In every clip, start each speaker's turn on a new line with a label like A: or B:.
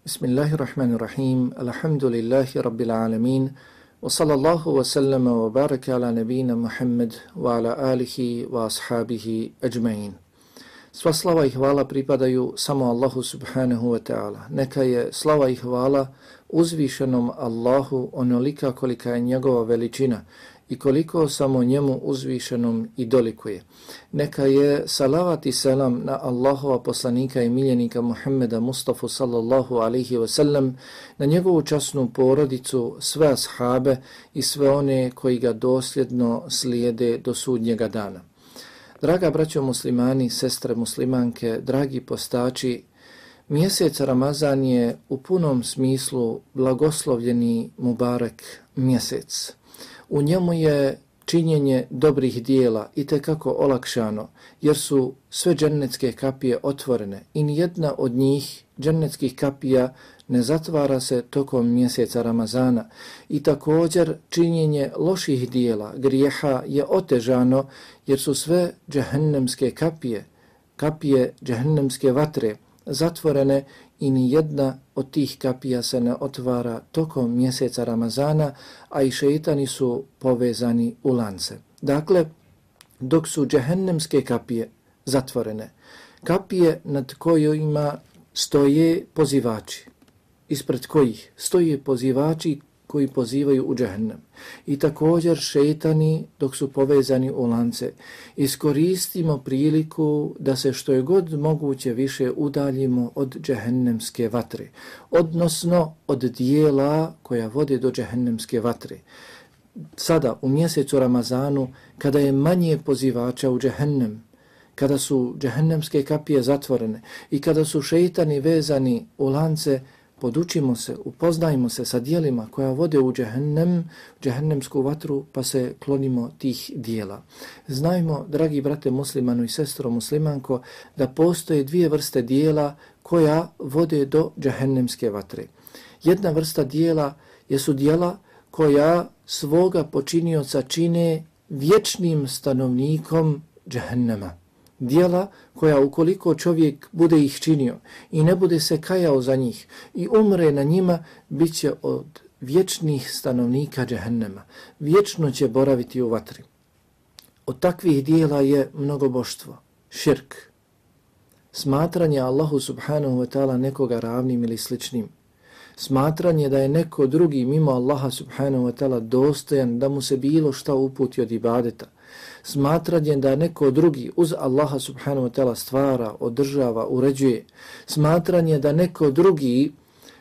A: Bismillahirrahmanirrahim. الله الرحمن alamin. الحمد لله wa sallama wa baraka ala وبارك Muhammad wa ala alihi wa ashabihi ajma'in. Sva slava i hvala pripadaju samo Allahu subhanahu wa ta'ala. Neka je slava i hvala uzvišenom Allahu onolika kolika je njegova veličina i koliko samo njemu uzvišenom i dolikuje. Neka je salavat i selam na Allahova poslanika i miljenika Muhammeda Mustafa sallallahu alaihi wa sallam, na njegovu časnu porodicu, sve ashabe i sve one koji ga dosljedno slijede do sudnjega dana. Draga braćo muslimani, sestre muslimanke, dragi postači, mjesec Ramazan je u punom smislu blagoslovljeni Mubarek mjesec. U njemu je činjenje dobrih dijela i te kako olakšano, jer su sve džennetske kapije otvorene i nijedna od njih, džennetskih kapija, ne zatvara se tokom mjeseca Ramazana. I također činjenje loših dijela, grijeha je otežano jer su sve džehennemske kapije, kapije džehennemske vatre, zatvorene i ni jedna od tih kapija se ne otvara tokom mjeseca Ramazana, a i šeitani su povezani u lance. Dakle, dok su džehennemske kapije zatvorene, kapije nad kojima stoje pozivači, ispred kojih stoje pozivači koji pozivaju u džahnem. I također šetani dok su povezani u lance. Iskoristimo priliku da se što je god moguće više udaljimo od džahnemske vatre. Odnosno od dijela koja vode do džahnemske vatre. Sada u mjesecu Ramazanu kada je manje pozivača u džehennem, kada su džahnemske kapije zatvorene i kada su šeitani vezani u lance, podučimo se, upoznajmo se sa dijelima koja vode u džehennem, džehennemsku vatru, pa se klonimo tih dijela. Znajmo, dragi brate muslimanu i sestro muslimanko, da postoje dvije vrste dijela koja vode do džehennemske vatre. Jedna vrsta dijela jesu dijela koja svoga počinioca čine vječnim stanovnikom džehennema dijela koja ukoliko čovjek bude ih činio i ne bude se kajao za njih i umre na njima, bit će od vječnih stanovnika džehennema. Vječno će boraviti u vatri. Od takvih dijela je mnogoboštvo, širk, smatranje Allahu subhanahu wa ta'ala nekoga ravnim ili sličnim, smatranje da je neko drugi mimo Allaha subhanahu wa ta'ala dostojan da mu se bilo šta uputi od ibadeta, smatranje da neko drugi uz Allaha subhanahu wa ta'ala stvara, održava, uređuje, smatranje da neko drugi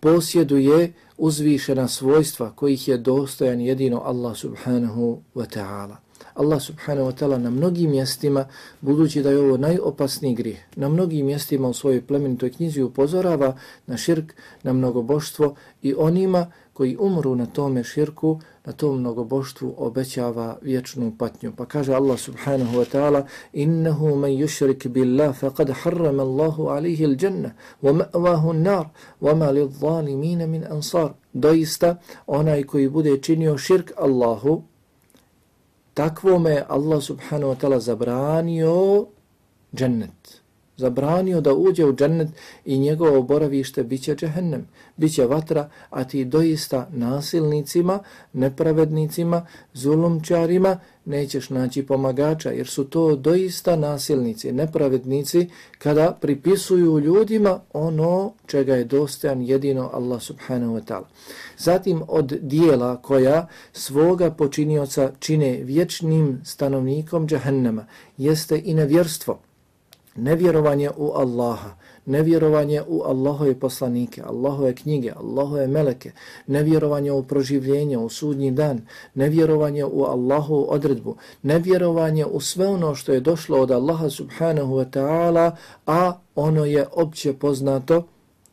A: posjeduje uzvišena svojstva kojih je dostojan jedino Allah subhanahu wa ta'ala. Allah subhanahu wa ta'ala na mnogim mjestima, budući da je ovo najopasniji grih, na mnogim mjestima u svojoj plemenitoj knjizi upozorava na širk, na mnogoboštvo i onima koji umru na tome širku, na tom mnogoboštvu obećava vječnu patnju. Pa kaže Allah subhanahu wa ta'ala innahu man yushrik billah faqad harrama Allahu alayhi al-jannah wa ma'wahu an-nar wa ma lidh-dhalimin min ansar. Doista onaj koji bude činio širk Allahu takvome Allah subhanahu wa ta'ala zabranio džennet zabranio da uđe u džennet i njegovo boravište bit će džehennem, bit će vatra, a ti doista nasilnicima, nepravednicima, zulumčarima nećeš naći pomagača, jer su to doista nasilnici, nepravednici, kada pripisuju ljudima ono čega je dostojan jedino Allah subhanahu wa ta'ala. Zatim od dijela koja svoga počinioca čine vječnim stanovnikom džehennema jeste i nevjerstvo nevjerovanje u Allaha, nevjerovanje u Allahove poslanike, Allahove knjige, Allahove meleke, nevjerovanje u proživljenje, u sudnji dan, nevjerovanje u Allahu odredbu, nevjerovanje u sve ono što je došlo od Allaha subhanahu wa ta'ala, a ono je opće poznato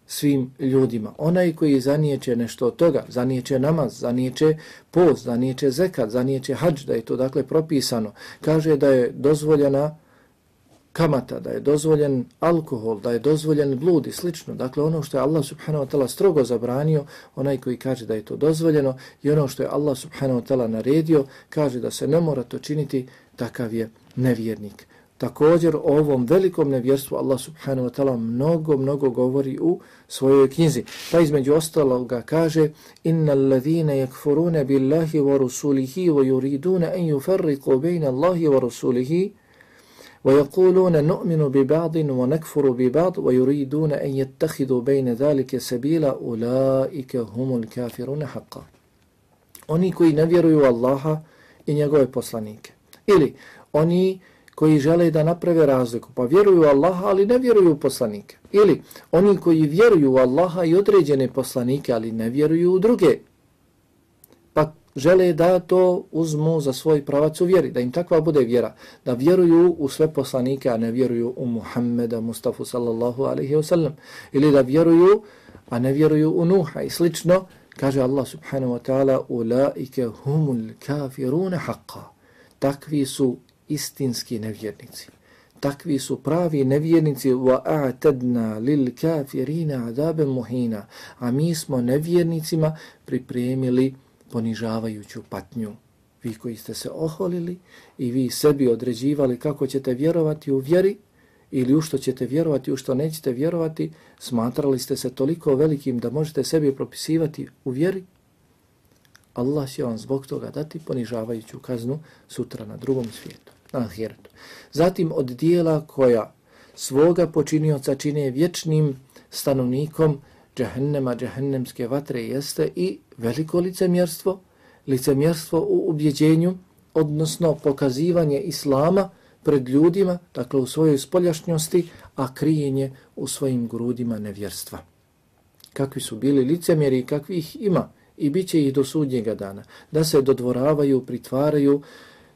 A: svim ljudima. Onaj koji zanijeće nešto od toga, zanijeće namaz, zanijeće post, zanijeće zekat, zanijeće hađ, da je to dakle propisano, kaže da je dozvoljena kamata, da je dozvoljen alkohol, da je dozvoljen blud i slično. Dakle, ono što je Allah subhanahu wa ta'ala strogo zabranio, onaj koji kaže da je to dozvoljeno i ono što je Allah subhanahu wa ta'ala naredio, kaže da se ne mora to činiti, takav je nevjernik. Također o ovom velikom nevjerstvu Allah subhanahu wa ta'ala mnogo, mnogo govori u svojoj knjizi. Pa između ostaloga kaže Inna alladhina yakfuruna billahi wa rusulihi wa yuriduna an yufarriqu bejna Allahi wa rusulihi ويقولون نؤمن ببعض ونكفر ببعض ويريدون أن يتخذوا بين ذلك سبيلا أولئك هم الكافرون حقا Oni koji ne vjeruju Allaha i njegove poslanike. Ili oni koji žele da naprave razliku, pa vjeruju Allaha, ali ne vjeruju u poslanike. Ili oni koji vjeruju u Allaha i određene poslanike, ali ne vjeruju u druge, pa žele da to uzmu za svoj pravac u vjeri, da im takva bude vjera, da vjeruju u sve poslanike, a ne vjeruju u Muhammeda, Mustafa sallallahu alaihi wa sallam, ili da vjeruju, a ne vjeruju u Nuha i slično, kaže Allah subhanahu wa ta'ala, ulaike humul kafirune haqqa. Takvi su istinski nevjernici. Takvi su pravi nevjernici wa a'tadna lil kafirina adaben muhina. A mi smo nevjernicima pripremili ponižavajuću patnju. Vi koji ste se oholili i vi sebi određivali kako ćete vjerovati u vjeri ili u što ćete vjerovati, u što nećete vjerovati, smatrali ste se toliko velikim da možete sebi propisivati u vjeri, Allah će vam zbog toga dati ponižavajuću kaznu sutra na drugom svijetu na ahiretu. Zatim od dijela koja svoga počinioca čine vječnim stanovnikom džahennema, džahennemske vatre jeste i veliko licemjerstvo, licemjerstvo u ubjeđenju, odnosno pokazivanje islama pred ljudima, dakle u svojoj spoljašnjosti, a krijenje u svojim grudima nevjerstva. Kakvi su bili licemjeri i kakvi ih ima i bit će ih do sudnjega dana, da se dodvoravaju, pritvaraju,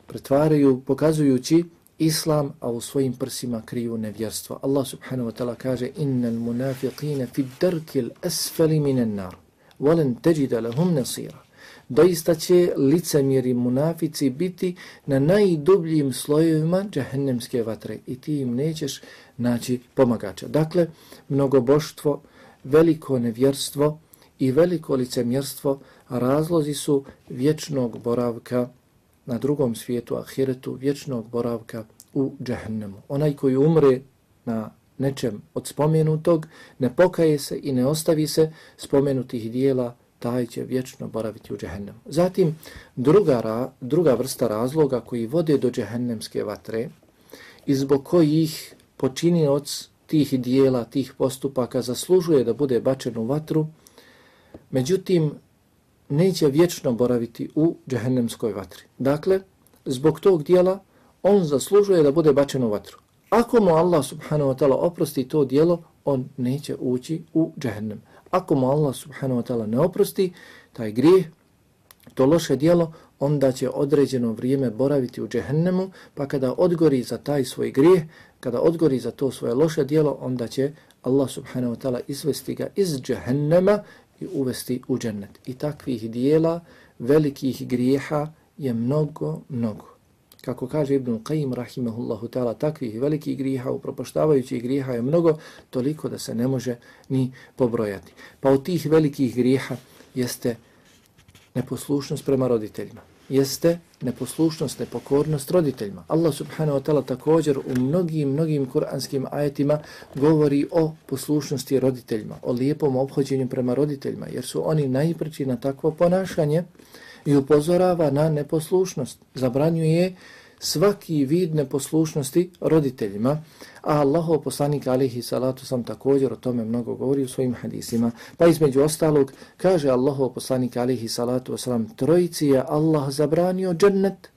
A: pretvaraju pokazujući islam, a u svojim prsima kriju nevjerstvo. Allah subhanahu wa ta'ala kaže innal munafiqina fi darkil asfali minan nar walan tajida lahum nasira. Doista će licemjeri munafici biti na najdubljim slojevima džahennemske vatre i ti im nećeš naći pomagača. Dakle, mnogoboštvo, veliko nevjerstvo i veliko licemjerstvo razlozi su vječnog boravka na drugom svijetu, ahiretu, vječnog boravka u džahennemu. Onaj koji umre na nečem od spomenutog, ne pokaje se i ne ostavi se spomenutih dijela, taj će vječno boraviti u džehennemu. Zatim, druga, ra, druga vrsta razloga koji vode do džehennemske vatre i zbog kojih počinioc tih dijela, tih postupaka zaslužuje da bude bačen u vatru, međutim, neće vječno boraviti u džehennemskoj vatri. Dakle, zbog tog dijela on zaslužuje da bude bačen u vatru. Ako mu Allah subhanahu wa ta'ala oprosti to dijelo, on neće ući u džehennem. Ako mu Allah subhanahu wa ta'ala ne oprosti taj grijeh, to loše dijelo, onda će određeno vrijeme boraviti u džehennemu, pa kada odgori za taj svoj grijeh, kada odgori za to svoje loše dijelo, onda će Allah subhanahu wa ta'ala izvesti ga iz džehennema i uvesti u džennet. I takvih dijela, velikih grijeha je mnogo, mnogo. Kako kaže Ibn Qayyim rahimahullahu ta'ala, takvih velikih grijeha, upropoštavajućih grijeha je mnogo, toliko da se ne može ni pobrojati. Pa od tih velikih grijeha jeste neposlušnost prema roditeljima jeste neposlušnost, nepokornost roditeljima. Allah subhanahu wa ta'ala također u mnogim, mnogim kuranskim ajetima govori o poslušnosti roditeljima, o lijepom obhođenju prema roditeljima, jer su oni najprći na takvo ponašanje i upozorava na neposlušnost. Zabranjuje svaki vid neposlušnosti roditeljima, a Allahov poslanik alihi salatu sam također o tome mnogo govori u svojim hadisima. Pa između ostalog kaže Allahov poslanik alihi salatu wasalam trojici je Allah zabranio džennet,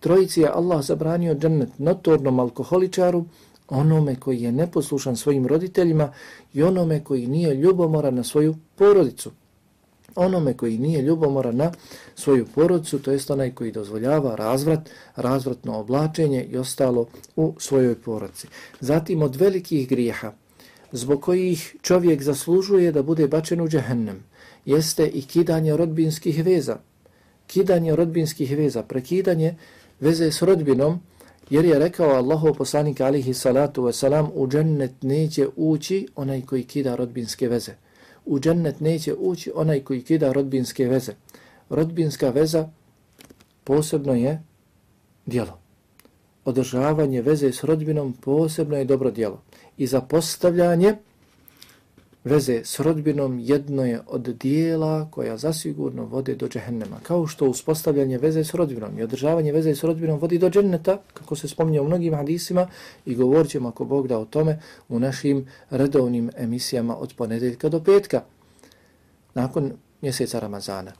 A: trojici je Allah zabranio džennet notornom alkoholičaru, onome koji je neposlušan svojim roditeljima i onome koji nije ljubomoran na svoju porodicu onome koji nije ljubomoran na svoju porodicu, to jest onaj koji dozvoljava razvrat, razvratno oblačenje i ostalo u svojoj porodici. Zatim od velikih grijeha, zbog kojih čovjek zaslužuje da bude bačen u džehennem, jeste i kidanje rodbinskih veza. Kidanje rodbinskih veza, prekidanje veze s rodbinom, jer je rekao Allahov poslanik alihi salatu wasalam, u džennet neće ući onaj koji kida rodbinske veze u džennet neće ući onaj koji kida rodbinske veze. Rodbinska veza posebno je dijelo. održavanje veze s rodbinom posebno je dobro djelo. I zapostavljanje veze s rodbinom jedno je od dijela koja zasigurno vode do džehennema. Kao što uspostavljanje veze s rodbinom i održavanje veze s rodbinom vodi do dženneta, kako se spominje u mnogim hadisima, i govorit ćemo ako Bog da o tome u našim redovnim emisijama od ponedeljka do petka, nakon mjeseca Ramazana.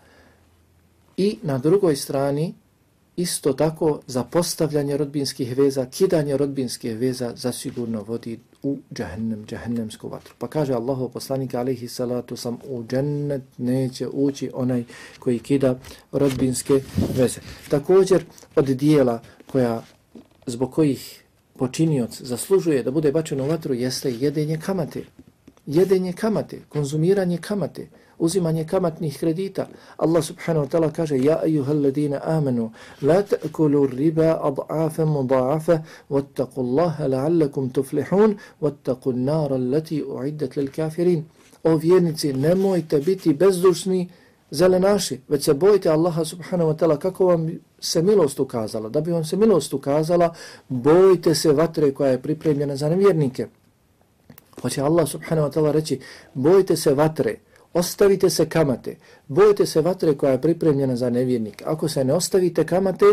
A: I na drugoj strani, isto tako, za postavljanje rodbinskih veza, kidanje rodbinskih veza zasigurno vodi u džahnem, džahnemsku vatru. Pa kaže Allahu poslanik alaihi salatu sam u džennet neće ući onaj koji kida rodbinske veze. Također od dijela koja zbog kojih počinioc zaslužuje da bude bačen u vatru jeste jedenje kamate. Jedenje kamate, konzumiranje kamate uzimanje kamatnih kredita. Allah subhanahu wa ta'ala kaže Ja ayuhal ladina amanu la ta'kulu riba ad'afa muda'afa wattaku Allaha la'allakum tuflihun wattaku nara allati u'iddat lil kafirin. O vjernici, nemojte biti bezdušni zelenaši, već se bojite Allaha subhanahu wa ta'ala kako vam se milost ukazala. Da bi vam se milost ukazala, bojite se vatre koja je pripremljena za nevjernike. Hoće Allah subhanahu wa ta'ala reći, bojite se vatre, ostavite se kamate, bojite se vatre koja je pripremljena za nevjernik. Ako se ne ostavite kamate,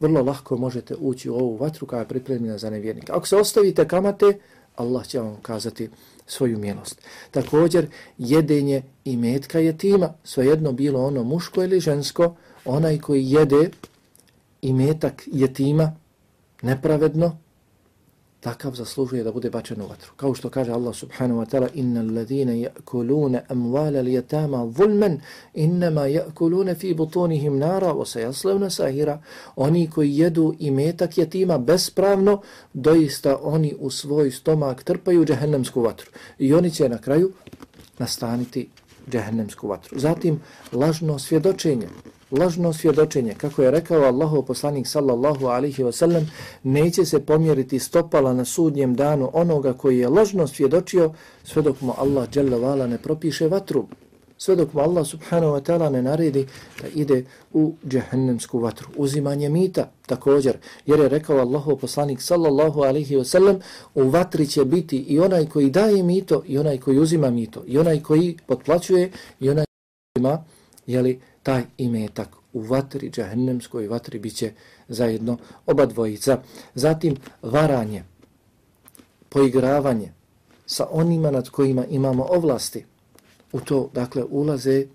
A: vrlo lahko možete ući u ovu vatru koja je pripremljena za nevjernik. Ako se ostavite kamate, Allah će vam kazati svoju milost. Također, jedenje i metka je tima, svejedno bilo ono muško ili žensko, onaj koji jede i metak je tima nepravedno, takav zaslužuje da bude bačen u vatru. Kao što kaže Allah subhanahu wa ta'ala inna alladhina ya'kuluna amwala al-yatama zulman inma ya'kuluna fi butunihim nara wa sayaslawna sahira. Oni koji jedu i metak jetima bespravno, doista oni u svoj stomak trpaju džehennemsku vatru. I oni će na kraju nastaniti džehennemsku vatru. Zatim lažno svjedočenje lažno svjedočenje. Kako je rekao Allahov poslanik sallallahu alihi wasallam, neće se pomjeriti stopala na sudnjem danu onoga koji je lažno svjedočio sve dok mu Allah vala ne propiše vatru. Sve dok mu Allah subhanahu wa ta'ala ne naredi da ide u džehennemsku vatru. Uzimanje mita također, jer je rekao Allahu poslanik sallallahu alihi wasallam, u vatri će biti i onaj koji daje mito i onaj koji uzima mito i onaj koji potplaćuje i onaj koji ima jeli, taj imetak u vatri, džahennemskoj vatri, bit će zajedno oba dvojica. Zatim varanje, poigravanje sa onima nad kojima imamo ovlasti. U to, dakle, ulaze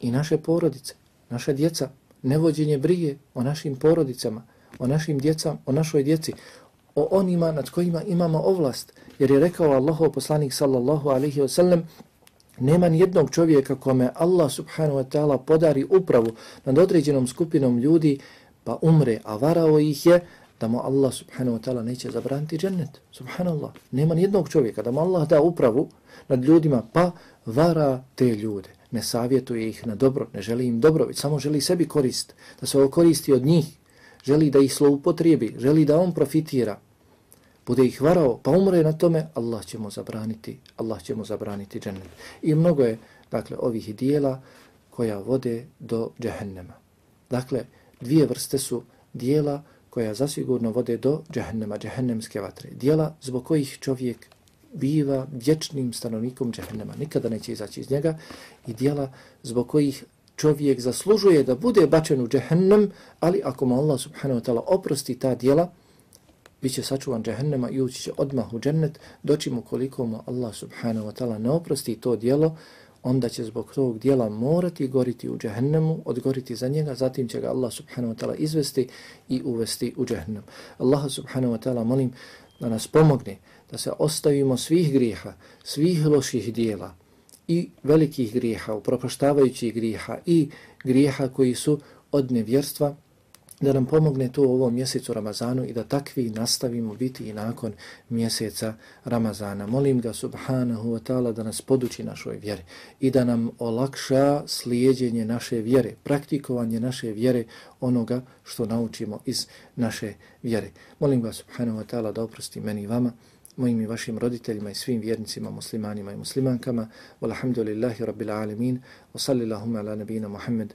A: i naše porodice, naše djeca, nevođenje brige o našim porodicama, o našim djecam, o našoj djeci, o onima nad kojima imamo ovlast. Jer je rekao Allahov poslanik sallallahu alaihi wasallam, Nema ni jednog čovjeka kome Allah subhanahu wa ta'ala podari upravu nad određenom skupinom ljudi pa umre, a varao ih je da mu Allah subhanahu wa ta'ala neće zabraniti džennet. Subhanallah. Nema ni jednog čovjeka da mu Allah da upravu nad ljudima pa vara te ljude. Ne savjetuje ih na dobro, ne želi im dobro, već samo želi sebi korist, da se okoristi koristi od njih. Želi da ih sloupotrijebi, želi da on profitira bude ih varao, pa umre na tome, Allah će mu zabraniti, Allah će mu zabraniti džennet. I mnogo je, dakle, ovih dijela koja vode do džehennema. Dakle, dvije vrste su dijela koja zasigurno vode do džehennema, džehennemske vatre. Dijela zbog kojih čovjek biva vječnim stanovnikom džehennema, nikada neće izaći iz njega, i dijela zbog kojih čovjek zaslužuje da bude bačen u džehennem, ali ako mu Allah subhanahu wa ta'ala oprosti ta dijela, bit će sačuvan džehennema i ući će odmah u džennet, doći mu koliko mu Allah subhanahu wa ta'ala ne oprosti to dijelo, onda će zbog tog dijela morati goriti u džehennemu, odgoriti za njega, zatim će ga Allah subhanahu wa ta'ala izvesti i uvesti u džehennem. Allah subhanahu wa ta'ala molim da nas pomogne da se ostavimo svih grijeha, svih loših dijela i velikih grijeha, upropaštavajućih grijeha i grijeha koji su od nevjerstva, da nam pomogne to u ovom mjesecu Ramazanu i da takvi nastavimo biti i nakon mjeseca Ramazana. Molim ga subhanahu wa ta'ala da nas poduči našoj vjeri i da nam olakša slijedjenje naše vjere, praktikovanje naše vjere onoga što naučimo iz naše vjere. Molim ga subhanahu wa ta'ala da oprosti meni i vama, mojim i vašim roditeljima i svim vjernicima, muslimanima i muslimankama. Walhamdulillahi rabbil alemin. Wa sallilahum ala nabina Muhammed